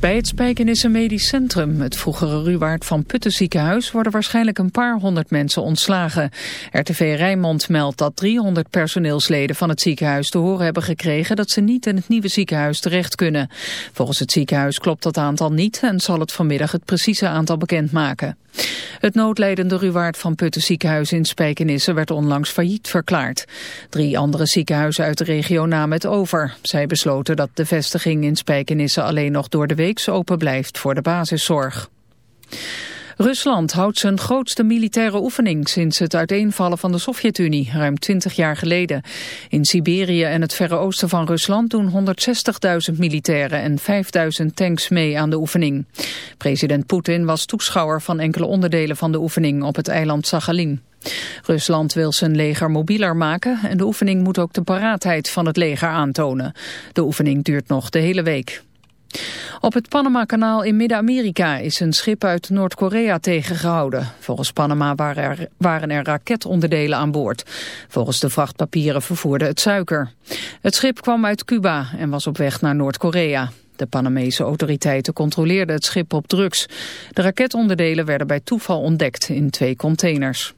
Bij het Spijkenisse Medisch Centrum, het vroegere Ruwaard van Putten ziekenhuis, worden waarschijnlijk een paar honderd mensen ontslagen. RTV Rijnmond meldt dat 300 personeelsleden van het ziekenhuis te horen hebben gekregen dat ze niet in het nieuwe ziekenhuis terecht kunnen. Volgens het ziekenhuis klopt dat aantal niet en zal het vanmiddag het precieze aantal bekendmaken. Het noodlijdende Ruwaard van Putten ziekenhuis in Spijkenisse werd onlangs failliet verklaard. Drie andere ziekenhuizen uit de regio namen het over. Zij besloten dat de vestiging in Spijkenisse alleen nog door de weeks open blijft voor de basiszorg. Rusland houdt zijn grootste militaire oefening sinds het uiteenvallen van de Sovjet-Unie, ruim 20 jaar geleden. In Siberië en het verre oosten van Rusland doen 160.000 militairen en 5.000 tanks mee aan de oefening. President Poetin was toeschouwer van enkele onderdelen van de oefening op het eiland Sakhalin. Rusland wil zijn leger mobieler maken en de oefening moet ook de paraatheid van het leger aantonen. De oefening duurt nog de hele week. Op het Panama-kanaal in Midden-Amerika is een schip uit Noord-Korea tegengehouden. Volgens Panama waren er, waren er raketonderdelen aan boord. Volgens de vrachtpapieren vervoerde het suiker. Het schip kwam uit Cuba en was op weg naar Noord-Korea. De Panamese autoriteiten controleerden het schip op drugs. De raketonderdelen werden bij toeval ontdekt in twee containers.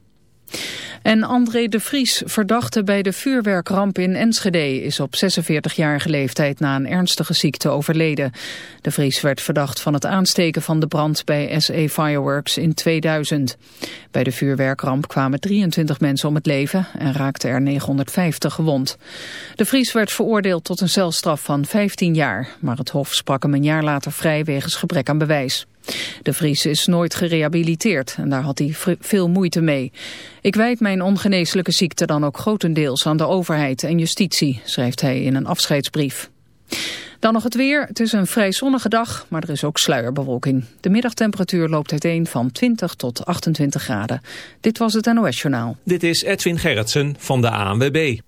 En André de Vries, verdachte bij de vuurwerkramp in Enschede, is op 46-jarige leeftijd na een ernstige ziekte overleden. De Vries werd verdacht van het aansteken van de brand bij SE Fireworks in 2000. Bij de vuurwerkramp kwamen 23 mensen om het leven en raakten er 950 gewond. De Vries werd veroordeeld tot een celstraf van 15 jaar, maar het Hof sprak hem een jaar later vrij wegens gebrek aan bewijs. De Vries is nooit gerehabiliteerd en daar had hij veel moeite mee. Ik wijd mijn ongeneeslijke ziekte dan ook grotendeels aan de overheid en justitie, schrijft hij in een afscheidsbrief. Dan nog het weer. Het is een vrij zonnige dag, maar er is ook sluierbewolking. De middagtemperatuur loopt uiteen van 20 tot 28 graden. Dit was het NOS Journaal. Dit is Edwin Gerritsen van de ANWB.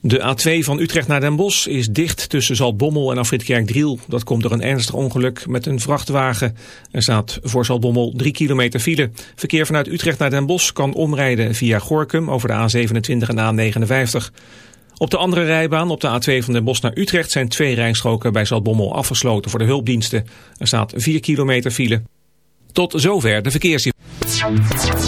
De A2 van Utrecht naar Den Bosch is dicht tussen Zaltbommel en Afritkerk-Driel. Dat komt door een ernstig ongeluk met een vrachtwagen. Er staat voor Zaltbommel 3 kilometer file. Verkeer vanuit Utrecht naar Den Bosch kan omrijden via Gorkum over de A27 en de A59. Op de andere rijbaan, op de A2 van Den Bosch naar Utrecht... zijn twee rijstroken bij Zaltbommel afgesloten voor de hulpdiensten. Er staat 4 kilometer file. Tot zover de verkeersinformatie.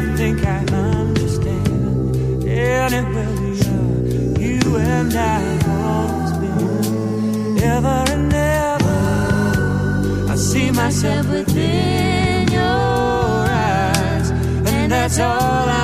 to think I understand anywhere we are, you and I have always been ever and ever. I see myself within your eyes, and that's all I.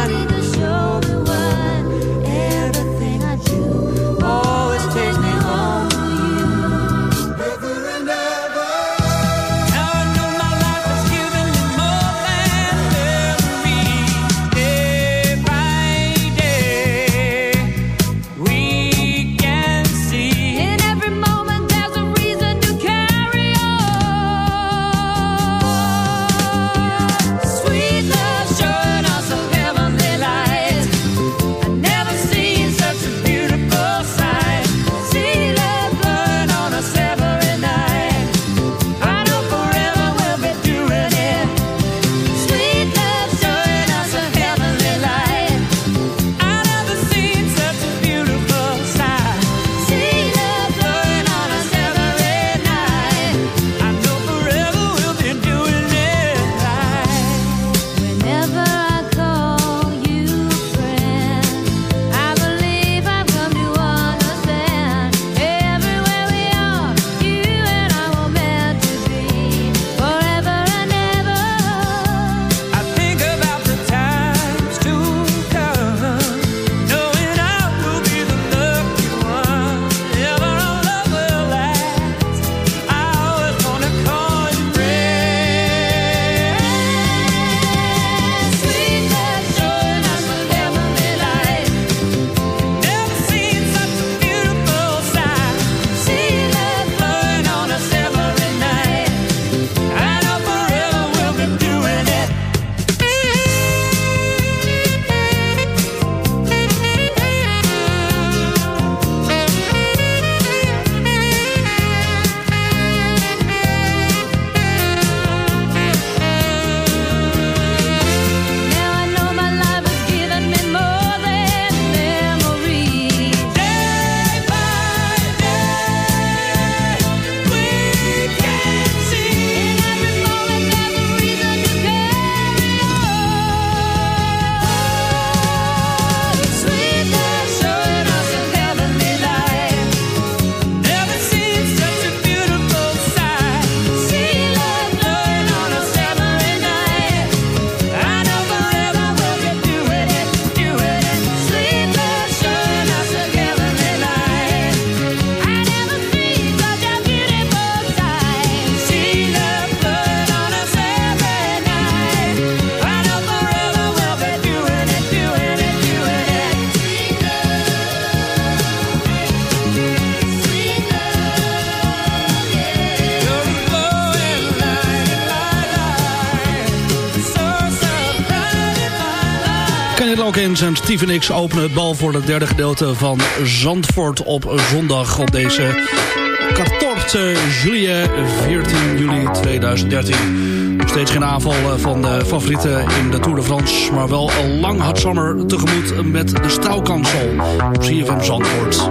Calkins en Steven X openen het bal voor het derde gedeelte van Zandvoort op zondag op deze 14 juli, 14 juli 2013. Nog steeds geen aanval eh, van de favorieten in de Tour de France, maar wel een lang hard zomer. tegemoet met de Strouwkansel. Zie je van Zandvoort.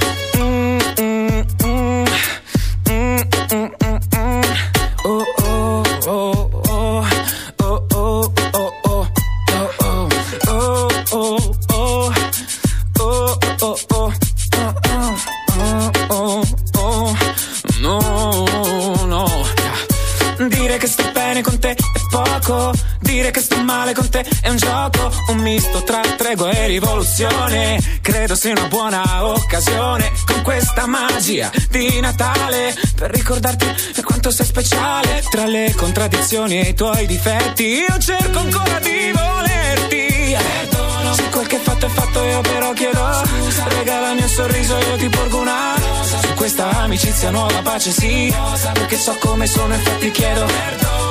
Sia una buona occasione. Con questa magia di Natale. Per ricordarti quanto sei speciale. Tra le contraddizioni e i tuoi difetti. Io cerco ancora di volerti. Perdono. Se quel che fatto è fatto io però chiedo. Scusa. Regalami un sorriso io ti porgo una rosa. Su questa amicizia nuova pace sì. Perché so come sono infatti chiedo.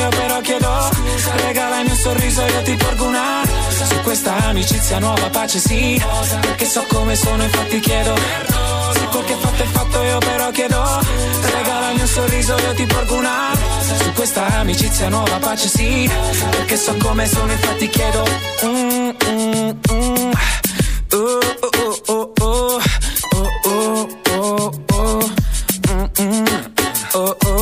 Io però chiedo. Regalami un sorriso io ti porgo una rosa. Su questa amicizia nuova pace sì. Perché so come sono infatti chiedo. Se quel che fatto è fatto io però chiedo. Regalami un sorriso io ti porgo una rosa. Su questa amicizia nuova pace sì. Perché so come sono infatti chiedo. Mm, mm, mm. Oh, oh, oh, oh, oh. Oh, oh, oh, oh. Mm, mm. Oh, oh, oh,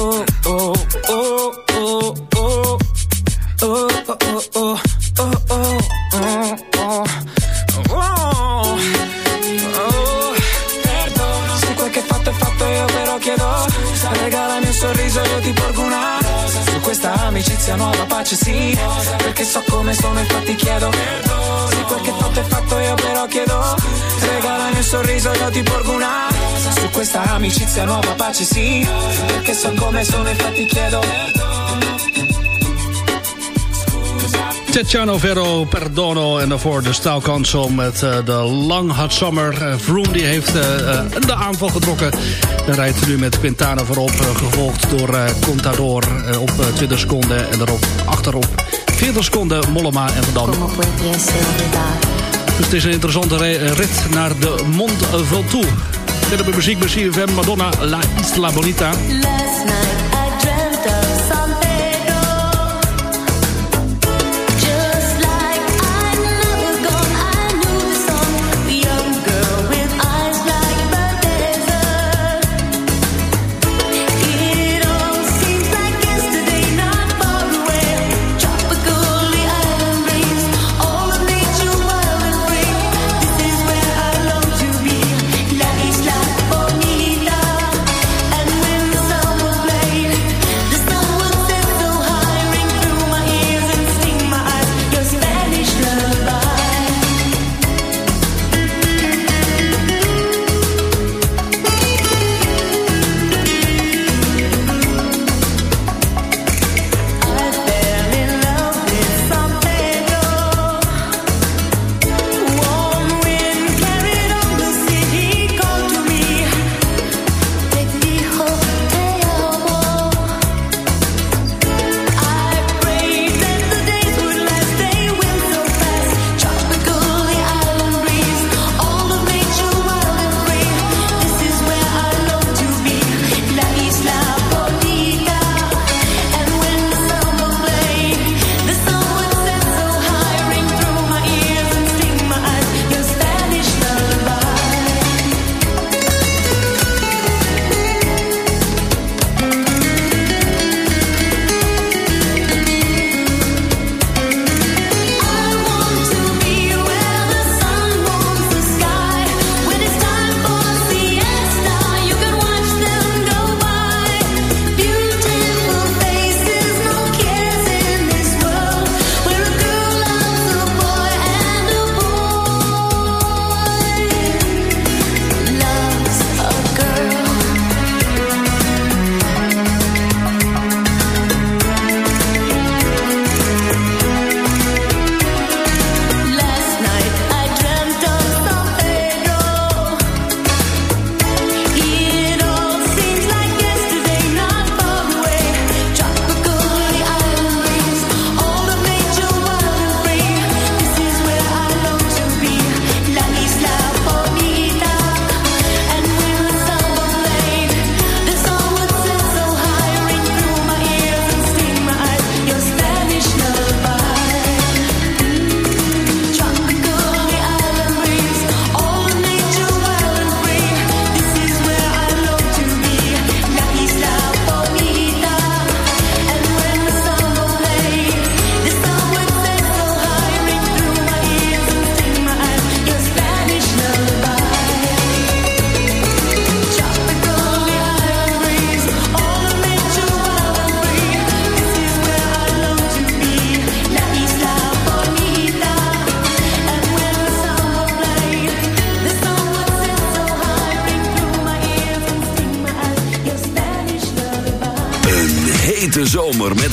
amicizia nuova pace sì. Perché so come sono infatti chiedo. Se quel che fatto è fatto io però chiedo. Regalami un sorriso io ti porgo una. Su questa amicizia nuova pace sì. Perché so come sono infatti chiedo Tetjano Vero Perdono en daarvoor de Council met eh, de Long Hot Summer. Uh, Vroom die heeft eh, eh, de aanval getrokken. En rijdt nu met Quintana voorop, eh, gevolgd door eh, Contador eh, op eh, 20 seconden. En daarop achterop 40 seconden Mollema en Van Dam. Dus het is een interessante re- rit naar de Mont Ventoux. Verder bij muziek bij CFM Madonna La Isla Bonita.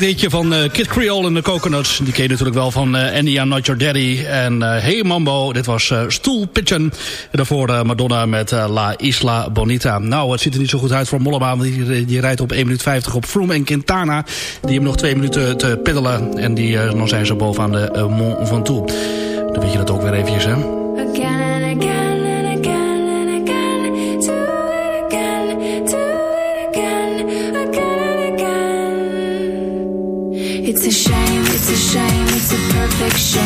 hitje van uh, Kid Creole en de Coconuts. Die ken je natuurlijk wel van uh, Andy, Not Your Daddy en uh, Hey Mambo. Dit was uh, Stoel Pitchen. En daarvoor Madonna met La Isla Bonita. Nou, het ziet er niet zo goed uit voor Mollema. Want die, die rijdt op 1 minuut 50 op Froome en Quintana. Die hebben nog twee minuten te peddelen. En die, dan zijn ze bovenaan de Mont Ventoux. Dan weet je dat ook weer eventjes, hè? action.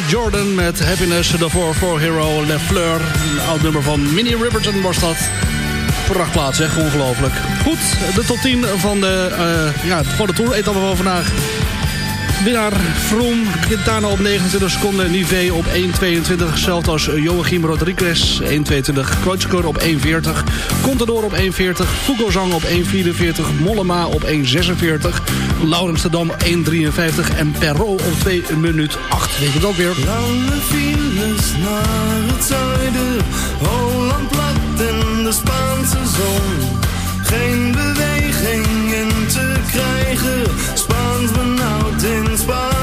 Jordan met Happiness. Daarvoor voor Hero Le Fleur. Een oud nummer van Minnie Riverton was dat. Prachtplaats, zeg. Ongelooflijk. Goed, de top 10 van de, uh, ja, voor de Tour. we van vandaag Winnaar Vroom, Quintana op 29 seconden. Nive op 1.22, zelfs als Joachim Rodriguez 1.22. Kreutzker op 1.40, Contador op 1.40, Fugozang op 1.44, Mollema op 1.46, Laurensdam 1.53 en Perrault op 2 minuut 8. Weet je ook weer? Lange files naar het zuiden, Holland plat in de Spaanse zon. Geen beweging krijgen. Spaans benauwd in Spaan.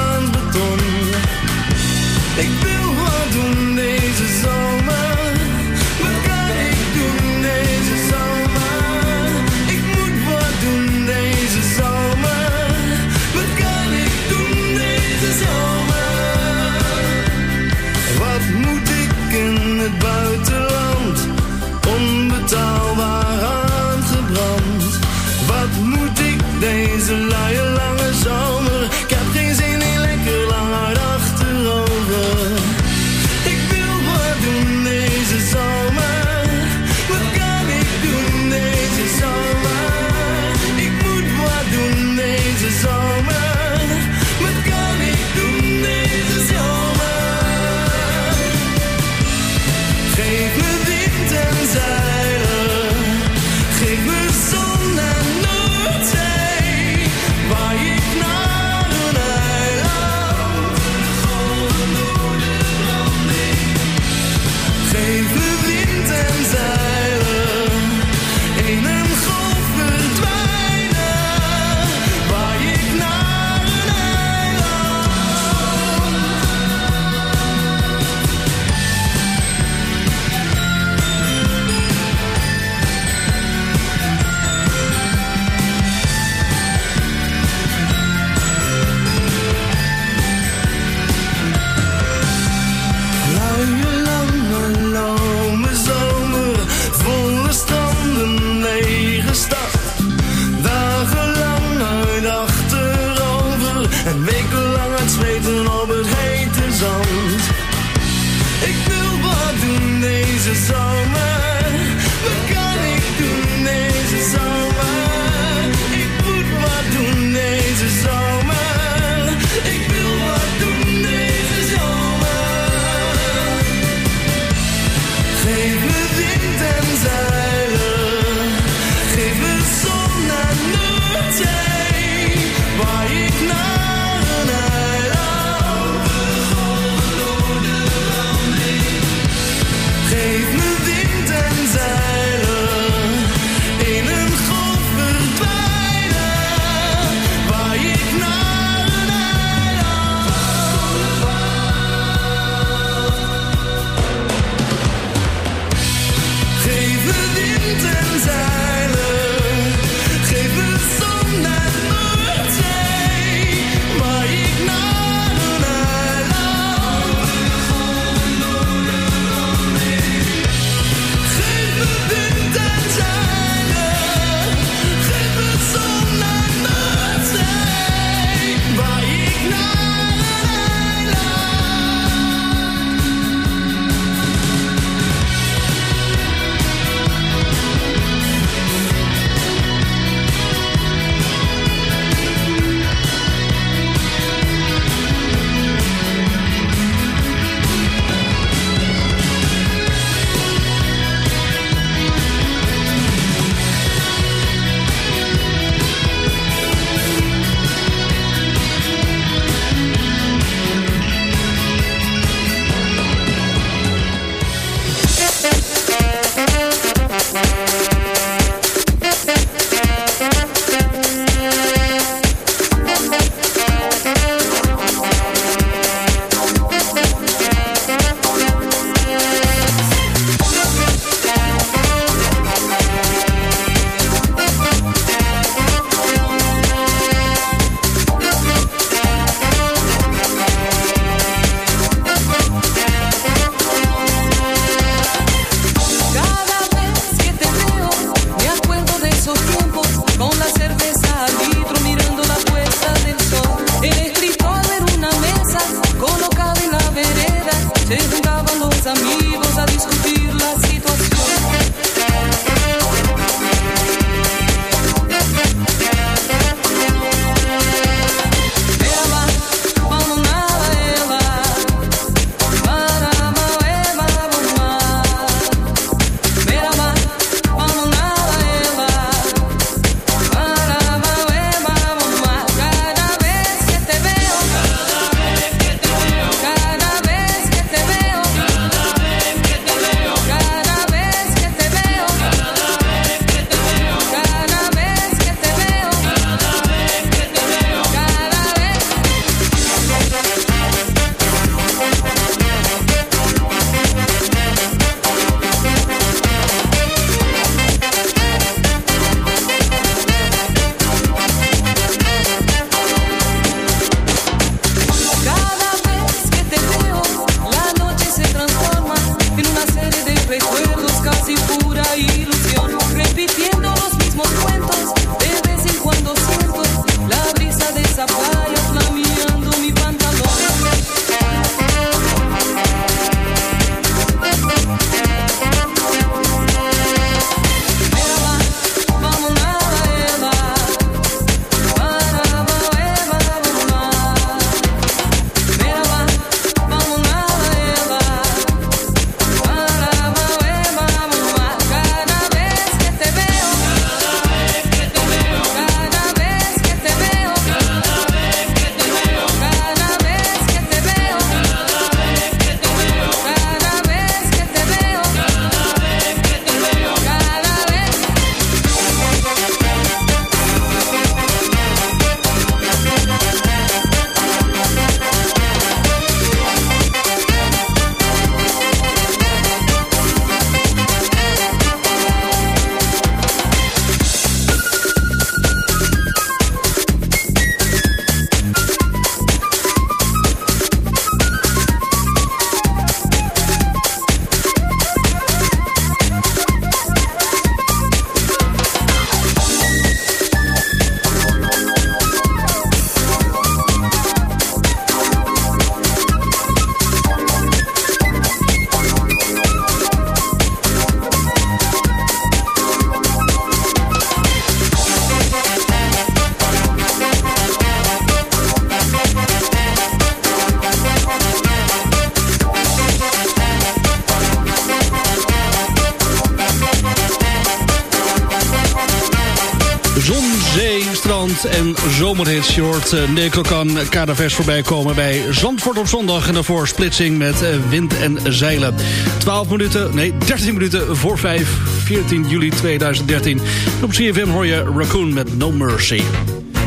Strand- en zomerhits. Je hoort uh, Nico kan Kadervers voorbij komen bij Zandvoort op zondag. En daarvoor splitsing met uh, wind en zeilen. 12 minuten, nee 13 minuten voor 5, 14 juli 2013. En op CFM hoor je Raccoon met No Mercy.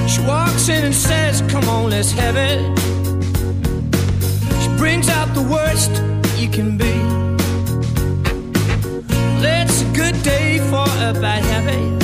She walks in and says, come on, let's have it. She brings out the worst you can be. It's a good day for a bad habit.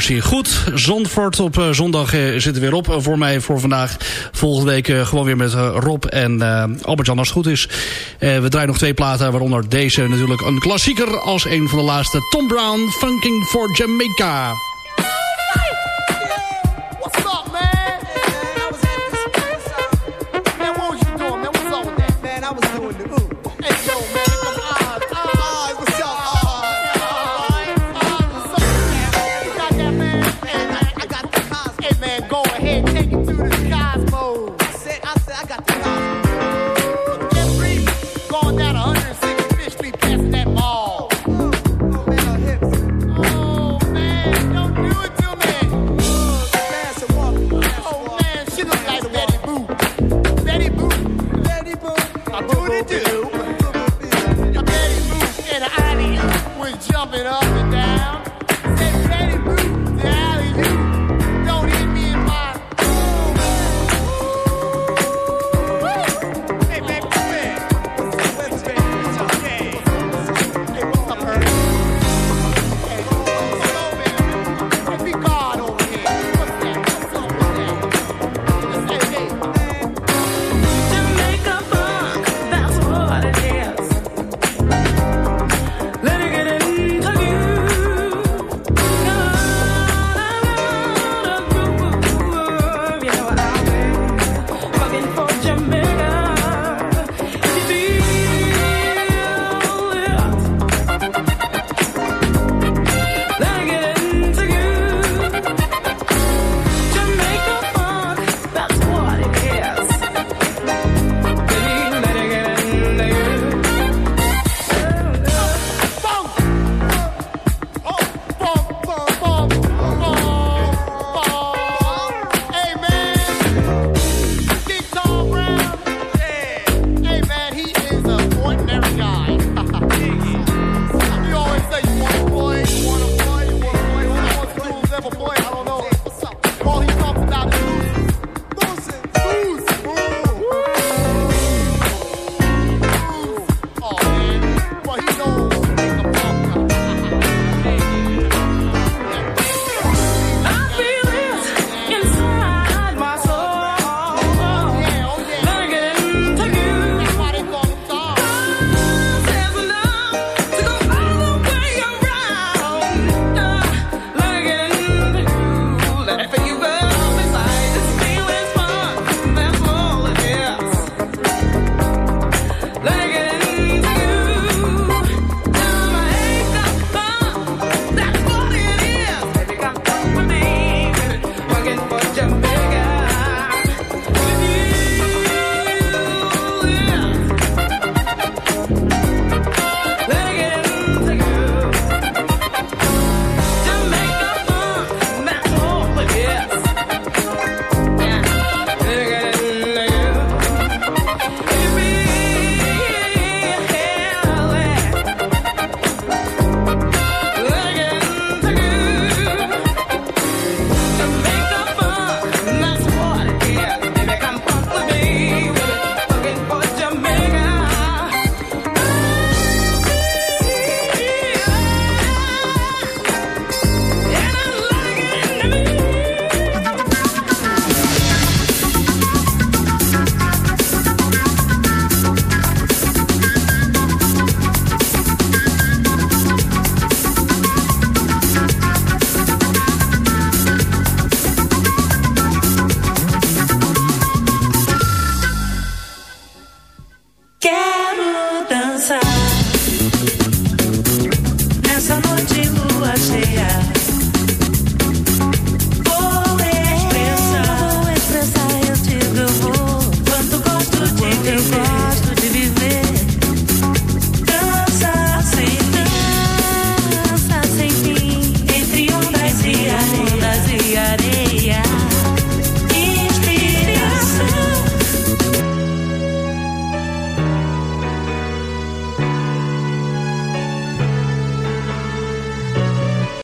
Goed, Zandvoort op eh, zondag eh, zit er weer op eh, voor mij voor vandaag. Volgende week gewoon weer met Rob en Albert-Jan als het goed is. We draaien nog twee platen, waaronder deze natuurlijk een klassieker als een van de laatste. Tom Brown, Funking for Jamaica.